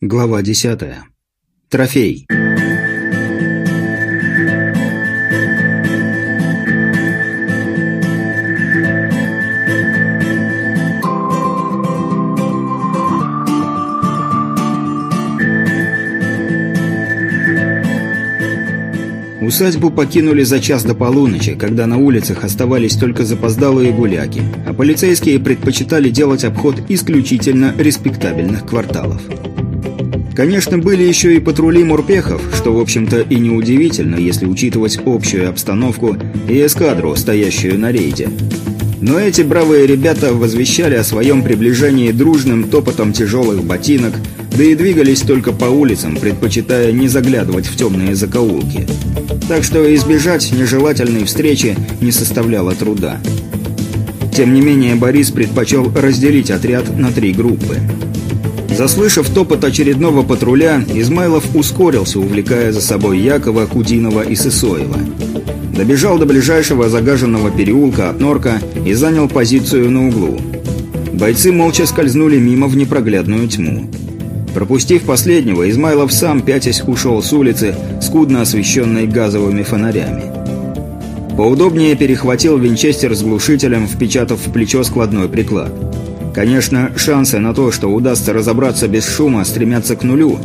Глава 10. Трофей. Усадьбу покинули за час до полуночи, когда на улицах оставались только запоздалые гуляки, а полицейские предпочитали делать обход исключительно респектабельных кварталов. Конечно, были еще и патрули морпехов, что, в общем-то, и неудивительно, если учитывать общую обстановку и эскадру, стоящую на рейде. Но эти бравые ребята возвещали о своем приближении дружным топотом тяжелых ботинок, да и двигались только по улицам, предпочитая не заглядывать в темные закоулки. Так что избежать нежелательной встречи не составляло труда. Тем не менее, Борис предпочел разделить отряд на три группы. Заслышав топот очередного патруля, Измайлов ускорился, увлекая за собой Якова, Кудинова и Сысоева. Добежал до ближайшего загаженного переулка от норка и занял позицию на углу. Бойцы молча скользнули мимо в непроглядную тьму. Пропустив последнего, Измайлов сам, пятясь, ушел с улицы, скудно освещенной газовыми фонарями. Поудобнее перехватил винчестер с глушителем, впечатав в плечо складной приклад. Конечно, шансы на то, что удастся разобраться без шума, стремятся к нулю.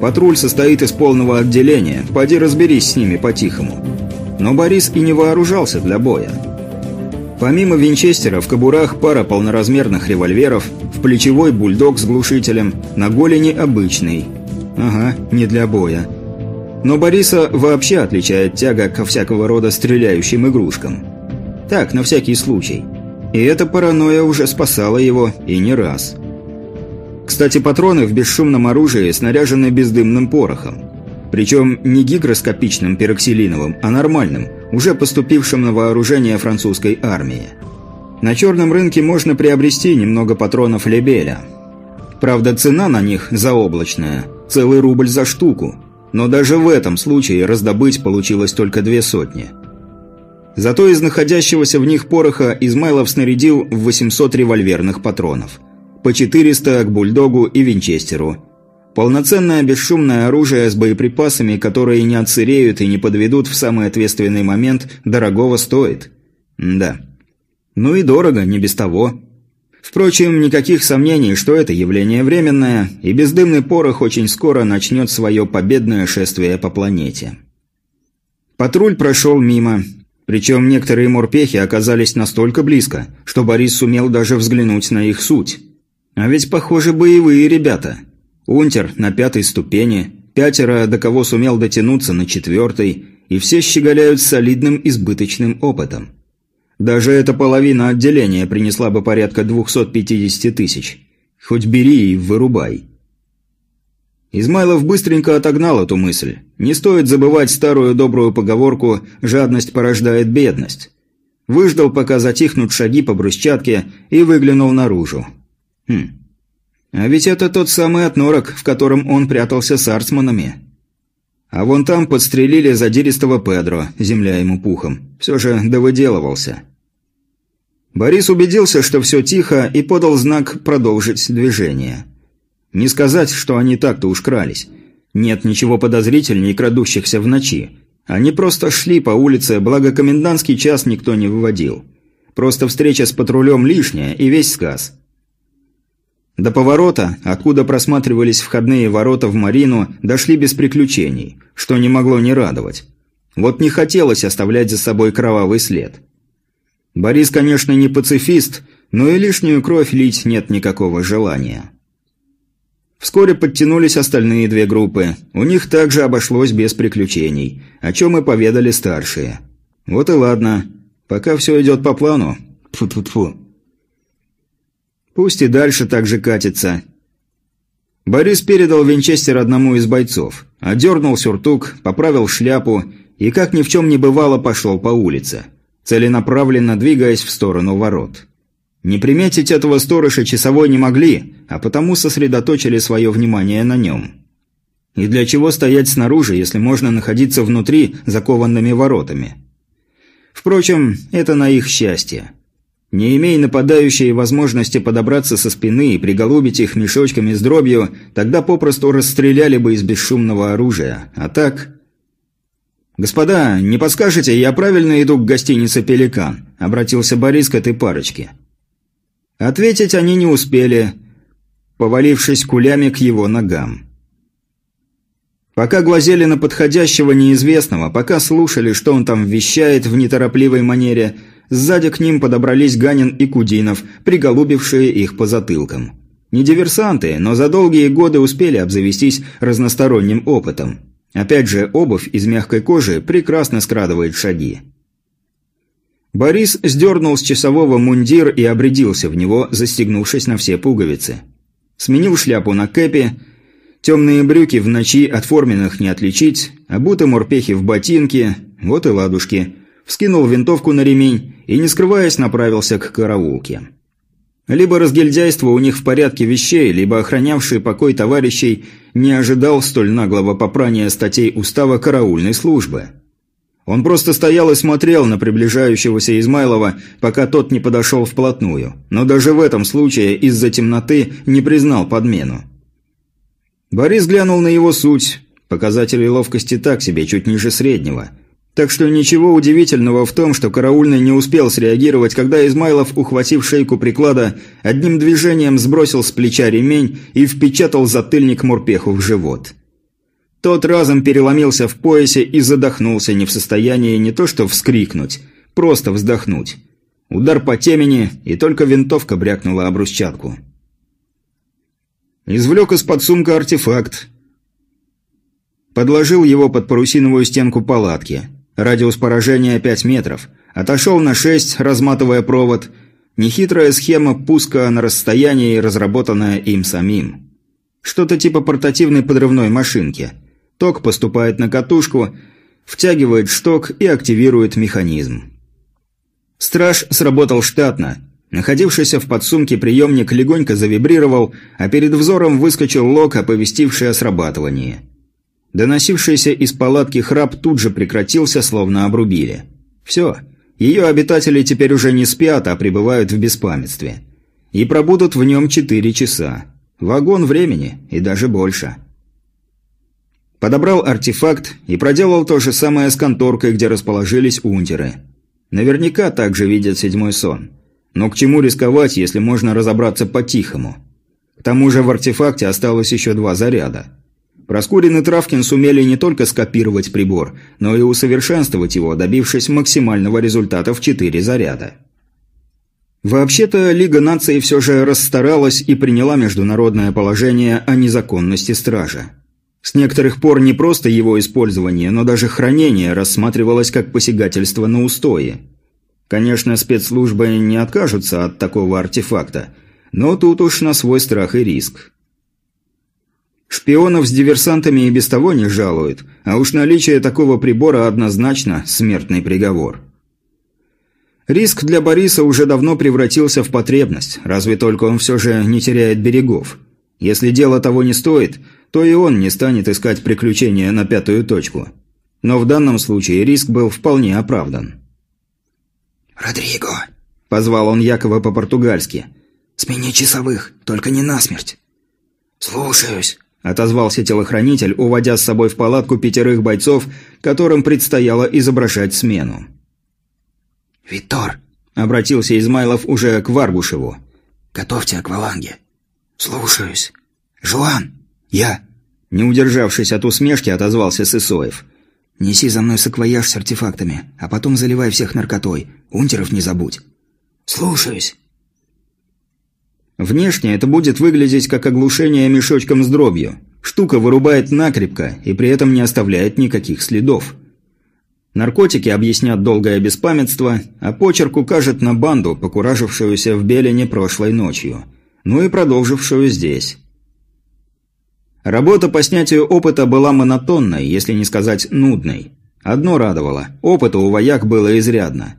Патруль состоит из полного отделения, поди разберись с ними по-тихому. Но Борис и не вооружался для боя. Помимо винчестера в кобурах пара полноразмерных револьверов, в плечевой бульдог с глушителем, на голени обычный. Ага, не для боя. Но Бориса вообще отличает тяга ко всякого рода стреляющим игрушкам. Так, на всякий случай. И эта паранойя уже спасала его, и не раз. Кстати, патроны в бесшумном оружии снаряжены бездымным порохом. Причем не гигроскопичным пероксилиновым, а нормальным, уже поступившим на вооружение французской армии. На черном рынке можно приобрести немного патронов Лебеля. Правда, цена на них заоблачная, целый рубль за штуку. Но даже в этом случае раздобыть получилось только две сотни. Зато из находящегося в них пороха Измайлов снарядил в 800 револьверных патронов. По 400 к бульдогу и винчестеру – Полноценное бесшумное оружие с боеприпасами, которые не отсыреют и не подведут в самый ответственный момент, дорогого стоит. да. Ну и дорого, не без того. Впрочем, никаких сомнений, что это явление временное, и бездымный порох очень скоро начнет свое победное шествие по планете. Патруль прошел мимо, причем некоторые морпехи оказались настолько близко, что Борис сумел даже взглянуть на их суть. А ведь, похоже, боевые ребята – Унтер на пятой ступени, пятеро, до кого сумел дотянуться на четвертой, и все щеголяют солидным избыточным опытом. Даже эта половина отделения принесла бы порядка 250 тысяч. Хоть бери и вырубай. Измайлов быстренько отогнал эту мысль. Не стоит забывать старую добрую поговорку «жадность порождает бедность». Выждал, пока затихнут шаги по брусчатке, и выглянул наружу. Хм, а ведь это тот самый отнорок, в котором он прятался с арцманами. А вон там подстрелили задиристого Педро, земля ему пухом. Все же довыделывался. Борис убедился, что все тихо, и подал знак продолжить движение. Не сказать, что они так-то уж крались. Нет ничего подозрительнее крадущихся в ночи. Они просто шли по улице, благо комендантский час никто не выводил. Просто встреча с патрулем лишняя и весь сказ. До поворота, откуда просматривались входные ворота в Марину, дошли без приключений, что не могло не радовать. Вот не хотелось оставлять за собой кровавый след. Борис, конечно, не пацифист, но и лишнюю кровь лить нет никакого желания. Вскоре подтянулись остальные две группы. У них также обошлось без приключений, о чем и поведали старшие. Вот и ладно. Пока все идет по плану. Тьфу-тьфу-тьфу. Пусть и дальше так же катится. Борис передал винчестер одному из бойцов, одернул сюртук, поправил шляпу и, как ни в чем не бывало, пошел по улице, целенаправленно двигаясь в сторону ворот. Не приметить этого сторожа часовой не могли, а потому сосредоточили свое внимание на нем. И для чего стоять снаружи, если можно находиться внутри закованными воротами? Впрочем, это на их счастье. Не имея нападающие возможности подобраться со спины и приголубить их мешочками с дробью, тогда попросту расстреляли бы из бесшумного оружия. А так... «Господа, не подскажете, я правильно иду к гостинице «Пеликан»?» – обратился Борис к этой парочке. Ответить они не успели, повалившись кулями к его ногам. Пока глазели на подходящего неизвестного, пока слушали, что он там вещает в неторопливой манере, сзади к ним подобрались Ганин и Кудинов, приголубившие их по затылкам. Не диверсанты, но за долгие годы успели обзавестись разносторонним опытом. Опять же, обувь из мягкой кожи прекрасно скрадывает шаги. Борис сдернул с часового мундир и обрядился в него, застегнувшись на все пуговицы. Сменил шляпу на кэпи, Темные брюки в ночи от форменных не отличить, обуты морпехи в ботинки, вот и ладушки. Вскинул винтовку на ремень и, не скрываясь, направился к караулке. Либо разгильдяйство у них в порядке вещей, либо охранявший покой товарищей не ожидал столь наглого попрания статей устава караульной службы. Он просто стоял и смотрел на приближающегося Измайлова, пока тот не подошел вплотную, но даже в этом случае из-за темноты не признал подмену. Борис глянул на его суть. Показатели ловкости так себе, чуть ниже среднего. Так что ничего удивительного в том, что караульный не успел среагировать, когда Измайлов, ухватив шейку приклада, одним движением сбросил с плеча ремень и впечатал затыльник морпеху в живот. Тот разом переломился в поясе и задохнулся, не в состоянии не то что вскрикнуть, просто вздохнуть. Удар по темени, и только винтовка брякнула об брусчатку. Извлек из-под сумка артефакт. Подложил его под парусиновую стенку палатки. Радиус поражения 5 метров. Отошел на 6, разматывая провод. Нехитрая схема пуска на расстоянии, разработанная им самим. Что-то типа портативной подрывной машинки. Ток поступает на катушку, втягивает шток и активирует механизм. Страж сработал штатно – Находившийся в подсумке приемник легонько завибрировал, а перед взором выскочил лог, оповестивший о срабатывании. Доносившийся из палатки храп тут же прекратился, словно обрубили. Все, ее обитатели теперь уже не спят, а пребывают в беспамятстве. И пробудут в нем четыре часа. Вагон времени, и даже больше. Подобрал артефакт и проделал то же самое с конторкой, где расположились унтеры. Наверняка также видят седьмой сон. Но к чему рисковать, если можно разобраться по-тихому? К тому же в артефакте осталось еще два заряда. Проскурин и Травкин сумели не только скопировать прибор, но и усовершенствовать его, добившись максимального результата в четыре заряда. Вообще-то Лига наций все же расстаралась и приняла международное положение о незаконности стража. С некоторых пор не просто его использование, но даже хранение рассматривалось как посягательство на устои. Конечно, спецслужбы не откажутся от такого артефакта, но тут уж на свой страх и риск. Шпионов с диверсантами и без того не жалуют, а уж наличие такого прибора однозначно смертный приговор. Риск для Бориса уже давно превратился в потребность, разве только он все же не теряет берегов. Если дело того не стоит, то и он не станет искать приключения на пятую точку. Но в данном случае риск был вполне оправдан. «Родриго!» – позвал он Якова по-португальски. «Смени часовых, только не насмерть». «Слушаюсь», – отозвался телохранитель, уводя с собой в палатку пятерых бойцов, которым предстояло изображать смену. «Витор», – обратился Измайлов уже к Варгушеву. «Готовьте акваланги». «Слушаюсь». «Жуан!» «Я!» Не удержавшись от усмешки, отозвался Сысоев. «Неси за мной саквояж с артефактами, а потом заливай всех наркотой. Унтеров не забудь». «Слушаюсь». Внешне это будет выглядеть как оглушение мешочком с дробью. Штука вырубает накрепко и при этом не оставляет никаких следов. Наркотики объяснят долгое беспамятство, а почерк укажет на банду, покуражившуюся в Белине прошлой ночью. Ну и продолжившую здесь. Работа по снятию опыта была монотонной, если не сказать нудной. Одно радовало – опыта у вояк было изрядно.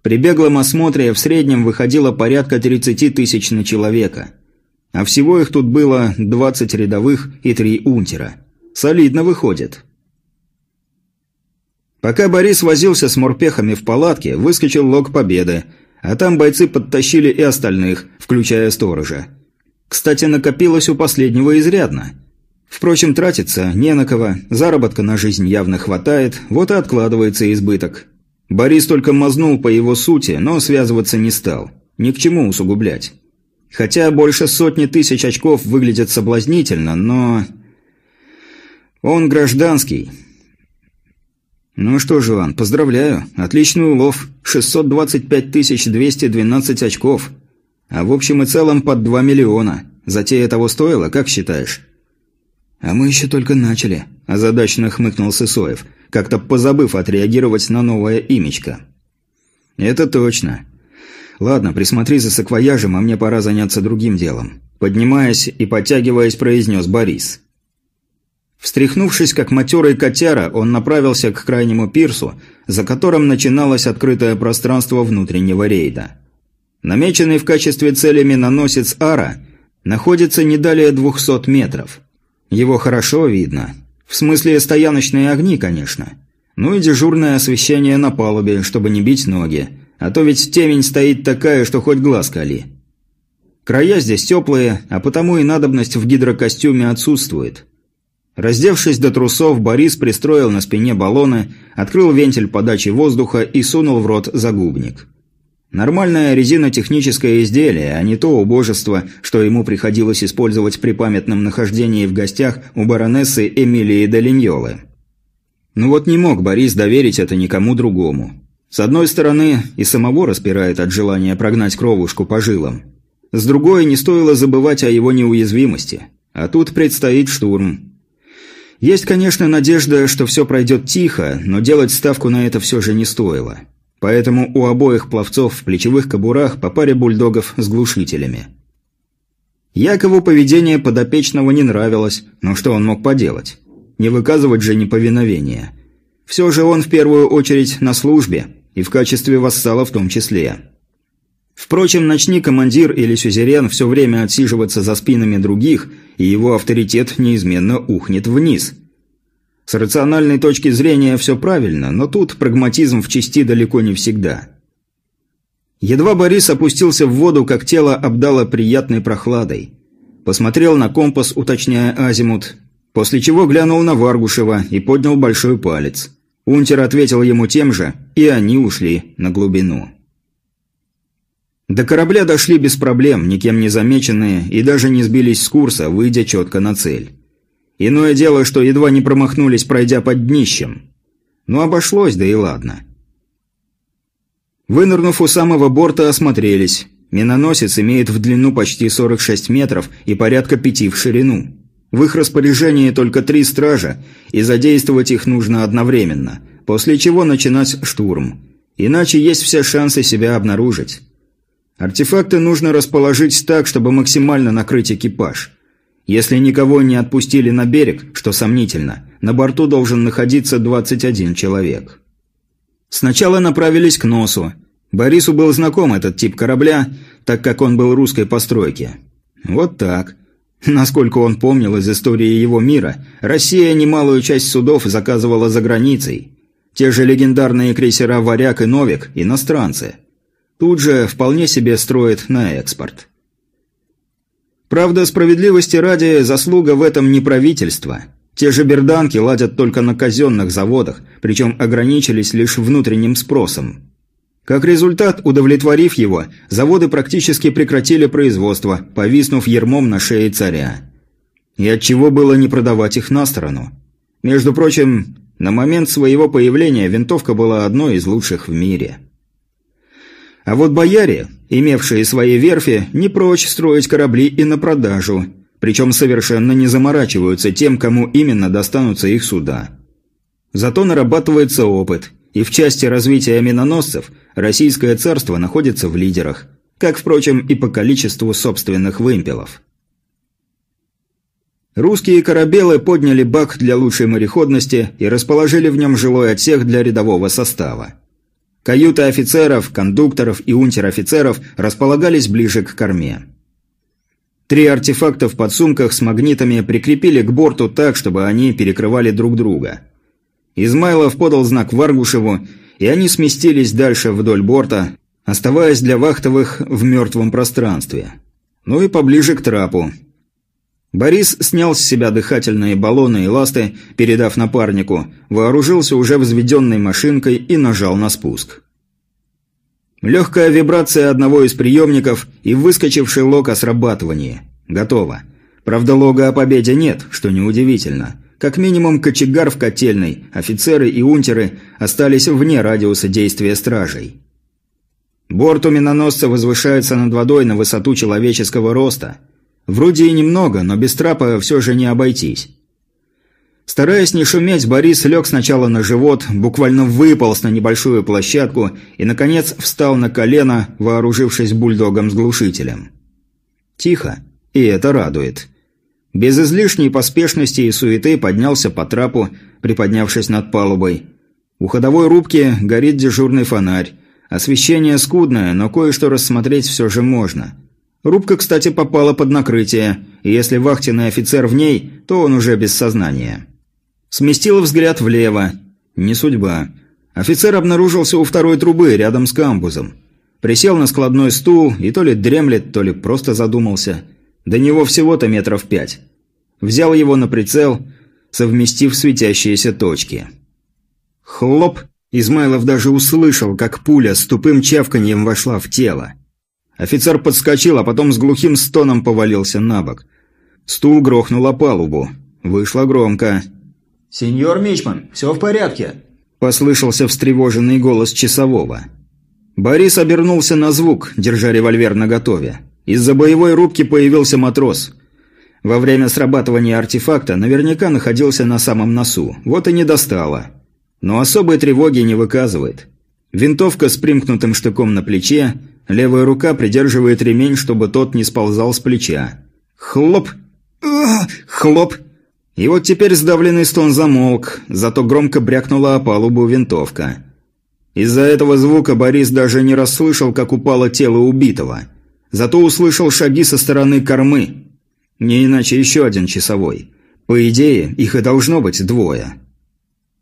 При беглом осмотре в среднем выходило порядка 30 тысяч на человека. А всего их тут было 20 рядовых и 3 унтера. Солидно выходит. Пока Борис возился с морпехами в палатке, выскочил лог победы. а там бойцы подтащили и остальных, включая сторожа. Кстати, накопилось у последнего изрядно. Впрочем, тратиться не на кого, заработка на жизнь явно хватает, вот и откладывается избыток. Борис только мазнул по его сути, но связываться не стал. Ни к чему усугублять. Хотя больше сотни тысяч очков выглядят соблазнительно, но... Он гражданский. Ну что же, Иван, поздравляю. Отличный улов. 625 212 очков. А в общем и целом под 2 миллиона. Затея того стоила, как считаешь? А мы еще только начали, озадаченно хмыкнул Сысоев, как-то позабыв отреагировать на новое имечко. Это точно. Ладно, присмотри за саквояжем, а мне пора заняться другим делом. Поднимаясь и подтягиваясь, произнес Борис. Встряхнувшись, как матерый котяра, он направился к крайнему пирсу, за которым начиналось открытое пространство внутреннего рейда. Намеченный в качестве цели миноносец «Ара» находится не далее 200 метров. Его хорошо видно. В смысле стояночные огни, конечно. Ну и дежурное освещение на палубе, чтобы не бить ноги. А то ведь темень стоит такая, что хоть глаз кали. Края здесь теплые, а потому и надобность в гидрокостюме отсутствует. Раздевшись до трусов, Борис пристроил на спине баллоны, открыл вентиль подачи воздуха и сунул в рот загубник. Нормальное резинотехническое изделие, а не то убожество, что ему приходилось использовать при памятном нахождении в гостях у баронессы Эмилии Долиньолы. Ну вот не мог Борис доверить это никому другому. С одной стороны, и самого распирает от желания прогнать кровушку по жилам. С другой, не стоило забывать о его неуязвимости. А тут предстоит штурм. Есть, конечно, надежда, что все пройдет тихо, но делать ставку на это все же не стоило. Поэтому у обоих пловцов в плечевых кобурах по паре бульдогов с глушителями. Якову поведение подопечного не нравилось, но что он мог поделать? Не выказывать же неповиновения. Все же он в первую очередь на службе, и в качестве вассала в том числе. Впрочем, начни командир или сюзерен все время отсиживаться за спинами других, и его авторитет неизменно ухнет вниз. С рациональной точки зрения все правильно, но тут прагматизм в части далеко не всегда. Едва Борис опустился в воду, как тело обдало приятной прохладой. Посмотрел на компас, уточняя азимут, после чего глянул на Варгушева и поднял большой палец. Унтер ответил ему тем же, и они ушли на глубину. До корабля дошли без проблем, никем не замеченные, и даже не сбились с курса, выйдя четко на цель. Иное дело, что едва не промахнулись, пройдя под днищем. Но обошлось, да и ладно. Вынырнув у самого борта, осмотрелись. Миноносец имеет в длину почти 46 метров и порядка пяти в ширину. В их распоряжении только три стража, и задействовать их нужно одновременно, после чего начинать штурм. Иначе есть все шансы себя обнаружить. Артефакты нужно расположить так, чтобы максимально накрыть экипаж. Если никого не отпустили на берег, что сомнительно, на борту должен находиться 21 человек. Сначала направились к носу. Борису был знаком этот тип корабля, так как он был русской постройки. Вот так. Насколько он помнил из истории его мира, Россия немалую часть судов заказывала за границей. Те же легендарные крейсера «Варяг» и «Новик» – иностранцы. Тут же вполне себе строит на экспорт. Правда, справедливости ради, заслуга в этом не правительства. Те же берданки ладят только на казенных заводах, причем ограничились лишь внутренним спросом. Как результат, удовлетворив его, заводы практически прекратили производство, повиснув ермом на шее царя. И отчего было не продавать их на сторону? Между прочим, на момент своего появления винтовка была одной из лучших в мире. А вот бояре, имевшие свои верфи, не прочь строить корабли и на продажу, причем совершенно не заморачиваются тем, кому именно достанутся их суда. Зато нарабатывается опыт, и в части развития миноносцев Российское царство находится в лидерах, как, впрочем, и по количеству собственных вымпелов. Русские корабелы подняли бак для лучшей мореходности и расположили в нем жилой отсек для рядового состава. Каюты офицеров, кондукторов и унтер-офицеров располагались ближе к корме. Три артефакта в подсумках с магнитами прикрепили к борту так, чтобы они перекрывали друг друга. Измайлов подал знак Варгушеву, и они сместились дальше вдоль борта, оставаясь для вахтовых в мертвом пространстве. Ну и поближе к трапу. Борис снял с себя дыхательные баллоны и ласты, передав напарнику, вооружился уже взведенной машинкой и нажал на спуск. Легкая вибрация одного из приемников и выскочивший лог о срабатывании. Готово. Правда, лога о победе нет, что неудивительно. Как минимум кочегар в котельной, офицеры и унтеры остались вне радиуса действия стражей. Борт у миноносца возвышается над водой на высоту человеческого роста. Вроде и немного, но без трапа все же не обойтись. Стараясь не шуметь, Борис лег сначала на живот, буквально выполз на небольшую площадку и, наконец, встал на колено, вооружившись бульдогом с глушителем. Тихо, и это радует. Без излишней поспешности и суеты поднялся по трапу, приподнявшись над палубой. У ходовой рубки горит дежурный фонарь. Освещение скудное, но кое-что рассмотреть все же можно. Рубка, кстати, попала под накрытие, и если вахтенный офицер в ней, то он уже без сознания. Сместил взгляд влево. Не судьба. Офицер обнаружился у второй трубы, рядом с камбузом. Присел на складной стул и то ли дремлет, то ли просто задумался – до него всего-то метров пять. Взял его на прицел, совместив светящиеся точки. Хлоп! Измайлов даже услышал, как пуля с тупым чавканьем вошла в тело. Офицер подскочил, а потом с глухим стоном повалился на бок. Стул грохнул о палубу. Вышло громко. «Сеньор Мичман, все в порядке?» Послышался встревоженный голос часового. Борис обернулся на звук, держа револьвер наготове. Из-за боевой рубки появился матрос. Во время срабатывания артефакта наверняка находился на самом носу, вот и не достало. Но особой тревоги не выказывает. Винтовка с примкнутым штыком на плече, левая рука придерживает ремень, чтобы тот не сползал с плеча. Хлоп! Хлоп! И вот теперь сдавленный стон замолк, зато громко брякнула о палубу винтовка. Из-за этого звука Борис даже не расслышал, как упало тело убитого – Зато услышал шаги со стороны кормы. Не иначе еще один часовой. По идее, их и должно быть двое.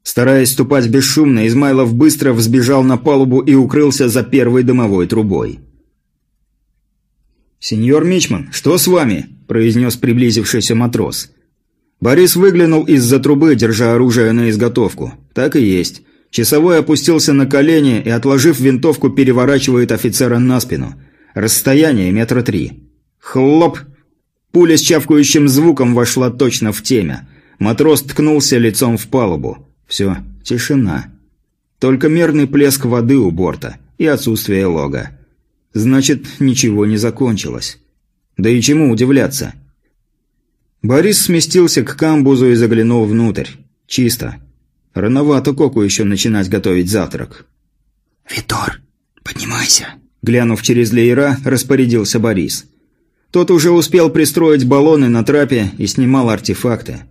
Стараясь ступать бесшумно, Измайлов быстро взбежал на палубу и укрылся за первой дымовой трубой. «Сеньор Мичман, что с вами?» – произнес приблизившийся матрос. Борис выглянул из-за трубы, держа оружие на изготовку. Так и есть. Часовой опустился на колени и, отложив винтовку, переворачивает офицера на спину – Расстояние метра три. Хлоп! Пуля с чавкающим звуком вошла точно в темя. Матрос ткнулся лицом в палубу. Все, тишина. Только мерный плеск воды у борта и отсутствие лога. Значит, ничего не закончилось. Да и чему удивляться? Борис сместился к камбузу и заглянул внутрь. Чисто. Рановато Коку еще начинать готовить завтрак. «Витор, поднимайся!» Глянув через леера, распорядился Борис. Тот уже успел пристроить баллоны на трапе и снимал артефакты.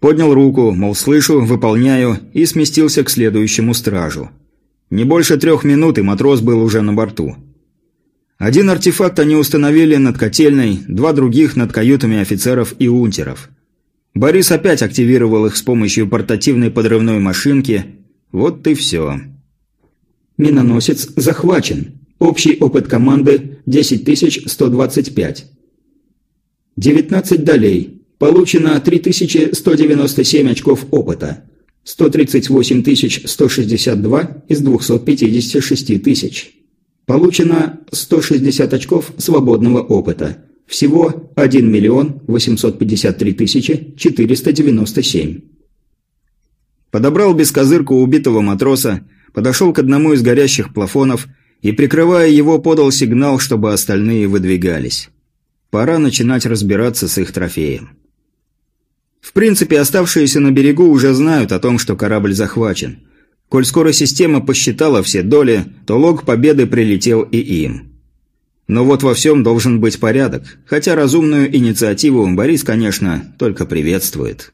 Поднял руку, мол, слышу, выполняю, и сместился к следующему стражу. Не больше трех минут, и матрос был уже на борту. Один артефакт они установили над котельной, два других над каютами офицеров и унтеров. Борис опять активировал их с помощью портативной подрывной машинки. Вот и все. «Миноносец захвачен», Общий опыт команды 10125. 19 долей. Получено 3197 очков опыта. 138 162 из 256 тысяч. Получено 160 очков свободного опыта. Всего 1 миллион 853 тысячи 497. Подобрал бескозырку убитого матроса, подошел к одному из горящих плафонов и, прикрывая его, подал сигнал, чтобы остальные выдвигались. Пора начинать разбираться с их трофеем. В принципе, оставшиеся на берегу уже знают о том, что корабль захвачен. Коль скоро система посчитала все доли, то лог победы прилетел и им. Но вот во всем должен быть порядок, хотя разумную инициативу Борис, конечно, только приветствует.